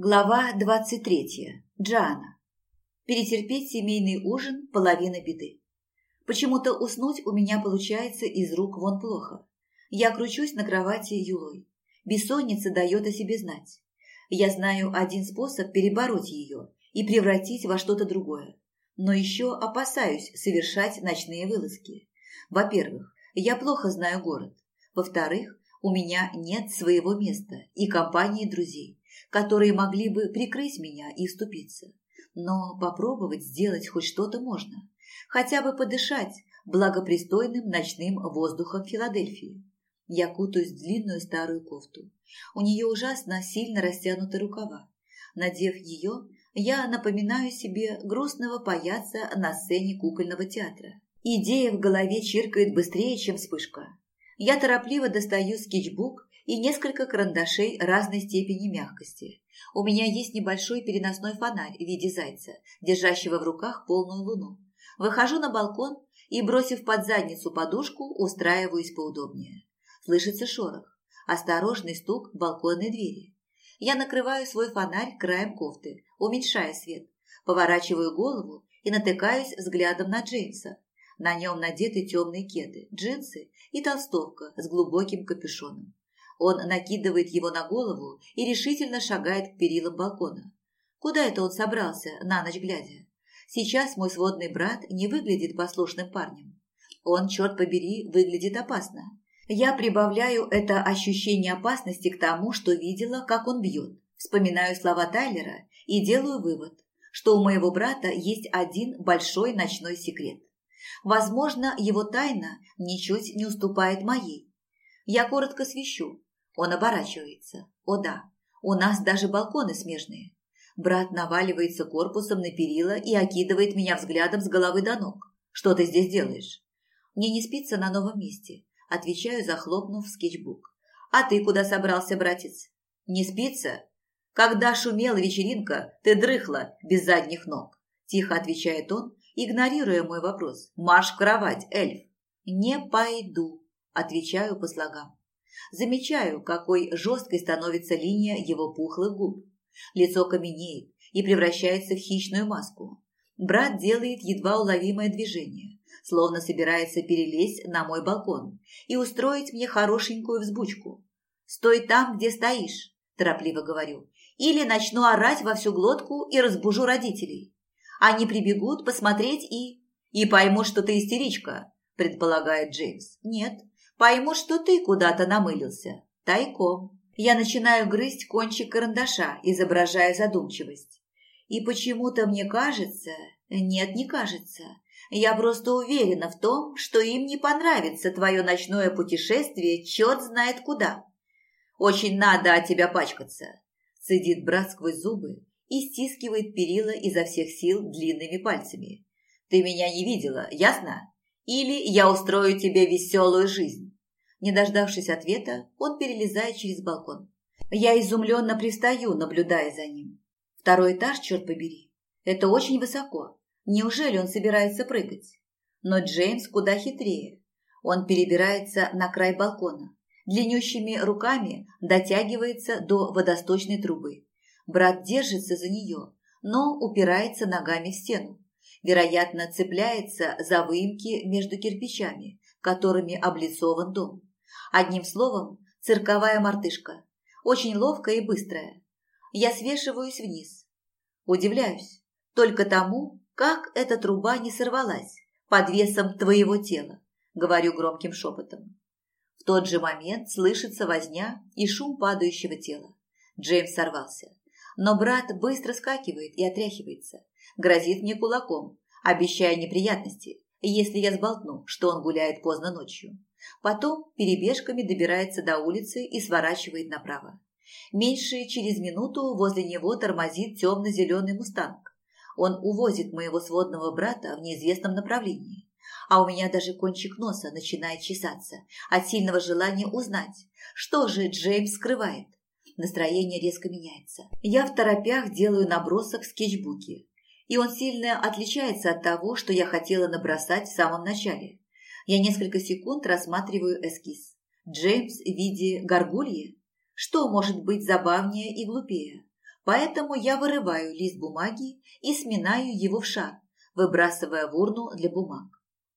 Глава 23. Джана. Перетерпеть семейный ужин – половина беды. Почему-то уснуть у меня получается из рук вон плохо. Я кручусь на кровати юлой. Бессонница дает о себе знать. Я знаю один способ перебороть ее и превратить во что-то другое. Но еще опасаюсь совершать ночные вылазки. Во-первых, я плохо знаю город. Во-вторых, у меня нет своего места и компании друзей которые могли бы прикрыть меня и вступиться. Но попробовать сделать хоть что-то можно. Хотя бы подышать благопристойным ночным воздухом Филадельфии. Я кутаюсь в длинную старую кофту. У нее ужасно сильно растянуты рукава. Надев ее, я напоминаю себе грустного паяца на сцене кукольного театра. Идея в голове чиркает быстрее, чем вспышка. Я торопливо достаю скетчбук и несколько карандашей разной степени мягкости. У меня есть небольшой переносной фонарь в виде зайца, держащего в руках полную луну. Выхожу на балкон и, бросив под задницу подушку, устраиваюсь поудобнее. Слышится шорох, осторожный стук балконной двери. Я накрываю свой фонарь краем кофты, уменьшая свет, поворачиваю голову и натыкаюсь взглядом на Джеймса. На нем надеты темные кеды, джинсы и толстовка с глубоким капюшоном. Он накидывает его на голову и решительно шагает к перилам балкона. Куда это он собрался, на ночь глядя? Сейчас мой сводный брат не выглядит послушным парнем. Он, черт побери, выглядит опасно. Я прибавляю это ощущение опасности к тому, что видела, как он бьет. Вспоминаю слова Тайлера и делаю вывод, что у моего брата есть один большой ночной секрет. Возможно, его тайна ничуть не уступает моей. Я коротко свищу, он оборачивается. О да, у нас даже балконы смежные. Брат наваливается корпусом на перила и окидывает меня взглядом с головы до ног. Что ты здесь делаешь? Мне не спится на новом месте. Отвечаю, захлопнув скетчбук. А ты куда собрался, братец? Не спится? Когда шумела вечеринка, ты дрыхла без задних ног. Тихо отвечает он, игнорируя мой вопрос. Марш в кровать, эльф. Не пойду, отвечаю по слогам. Замечаю, какой жесткой становится линия его пухлых губ. Лицо каменеет и превращается в хищную маску. Брат делает едва уловимое движение, словно собирается перелезть на мой балкон и устроить мне хорошенькую взбучку. «Стой там, где стоишь», – торопливо говорю, «или начну орать во всю глотку и разбужу родителей. Они прибегут посмотреть и...» «И поймут, что ты истеричка», – предполагает Джеймс. «Нет, Пойму, что ты куда-то намылился. Тайком. Я начинаю грызть кончик карандаша, изображая задумчивость. И почему-то мне кажется... Нет, не кажется. Я просто уверена в том, что им не понравится твое ночное путешествие черт знает куда. Очень надо от тебя пачкаться. Сидит брат сквозь зубы и стискивает перила изо всех сил длинными пальцами. Ты меня не видела, ясно? или я устрою тебе веселую жизнь». Не дождавшись ответа, он перелезает через балкон. Я изумленно пристаю, наблюдая за ним. Второй этаж, черт побери. Это очень высоко. Неужели он собирается прыгать? Но Джеймс куда хитрее. Он перебирается на край балкона. Длиннющими руками дотягивается до водосточной трубы. Брат держится за нее, но упирается ногами в стену вероятно, цепляется за выемки между кирпичами, которыми облицован дом. Одним словом, цирковая мартышка, очень ловкая и быстрая. Я свешиваюсь вниз. Удивляюсь только тому, как эта труба не сорвалась под весом твоего тела, говорю громким шепотом. В тот же момент слышится возня и шум падающего тела. Джеймс сорвался. Но брат быстро скакивает и отряхивается грозит мне кулаком, обещая неприятности, если я сболтну, что он гуляет поздно ночью. Потом перебежками добирается до улицы и сворачивает направо. Меньше через минуту возле него тормозит темно-зеленый мустанг. Он увозит моего сводного брата в неизвестном направлении. А у меня даже кончик носа начинает чесаться от сильного желания узнать, что же Джеймс скрывает. Настроение резко меняется. Я в торопях делаю набросок в скетчбуке, и он сильно отличается от того, что я хотела набросать в самом начале. Я несколько секунд рассматриваю эскиз. Джеймс в виде горгульи? Что может быть забавнее и глупее? Поэтому я вырываю лист бумаги и сминаю его в шар, выбрасывая в урну для бумаг.